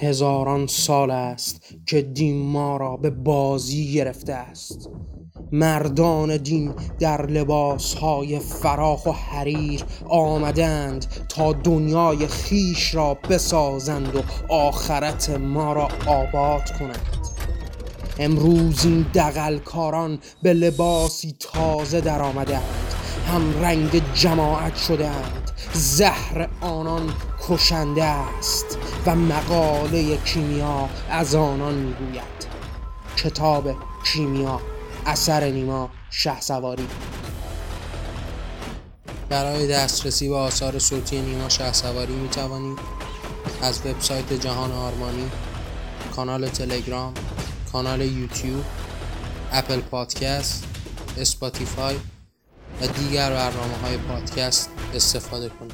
هزاران سال است که دین ما را به بازی گرفته است. مردان دین در لباس های فراخ و حریر آمدند تا دنیای خیش را بسازند و آخرت ما را آباد کنند. امروز این دقلکاران به لباسی تازه در آمدند هم رنگ جماعت شدند زهر آنان کشنده است و مقاله کیمیا از آنان می‌گوید. کتاب کیمیا اثر نیما شهسواری برای دسترسی به آثار صوتی نیما شهسواری می توانید از وبسایت جهان آرمانی کانال تلگرام کانال یوتیوب Apple Podcast Spotify و دیگر برنامه های پادکست استفاده کنید.